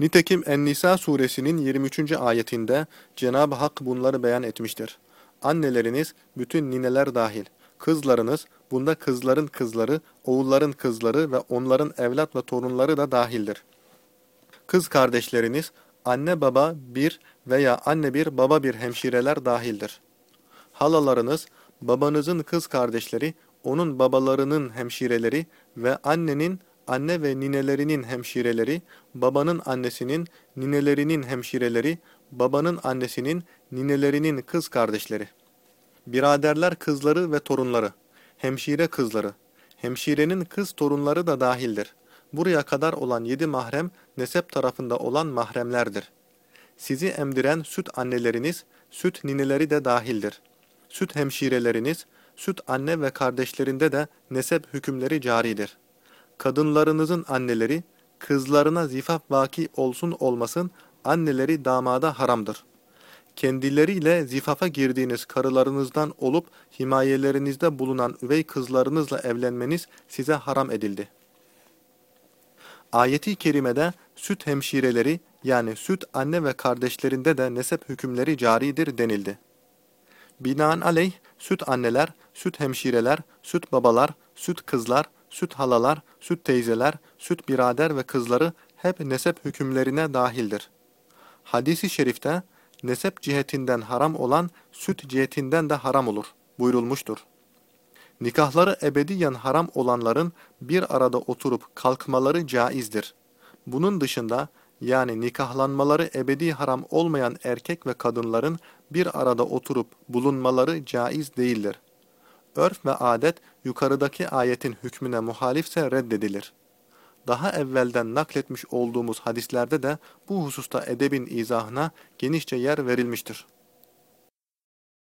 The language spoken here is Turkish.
Nitekim En-Nisa suresinin 23. ayetinde Cenab-ı Hak bunları beyan etmiştir. Anneleriniz, bütün nineler dahil, kızlarınız, bunda kızların kızları, oğulların kızları ve onların evlat ve torunları da dahildir. Kız kardeşleriniz, anne baba bir veya anne bir baba bir hemşireler dahildir. Halalarınız, babanızın kız kardeşleri, onun babalarının hemşireleri ve annenin anne ve ninelerinin hemşireleri, babanın annesinin, ninelerinin hemşireleri, babanın annesinin, ninelerinin kız kardeşleri. Biraderler kızları ve torunları, hemşire kızları, hemşirenin kız torunları da dahildir. Buraya kadar olan yedi mahrem, nesep tarafında olan mahremlerdir. Sizi emdiren süt anneleriniz, süt nineleri de dahildir. Süt hemşireleriniz, süt anne ve kardeşlerinde de nesep hükümleri caridir. Kadınlarınızın anneleri, kızlarına zifaf vaki olsun olmasın, anneleri damada haramdır. Kendileriyle zifafa girdiğiniz karılarınızdan olup himayelerinizde bulunan üvey kızlarınızla evlenmeniz size haram edildi. Ayeti kerimede süt hemşireleri yani süt anne ve kardeşlerinde de nesep hükümleri caridir denildi. Binaenaleyh süt anneler, süt hemşireler, süt babalar, süt kızlar, süt halalar, süt teyzeler, süt birader ve kızları hep nesep hükümlerine dahildir. Hadis-i şerifte nesep cihetinden haram olan süt cihetinden de haram olur buyurulmuştur. Nikahları ebediyen haram olanların bir arada oturup kalkmaları caizdir. Bunun dışında yani nikahlanmaları ebedi haram olmayan erkek ve kadınların bir arada oturup bulunmaları caiz değildir. Örf ve adet yukarıdaki ayetin hükmüne muhalifse reddedilir. Daha evvelden nakletmiş olduğumuz hadislerde de bu hususta edebin izahına genişçe yer verilmiştir.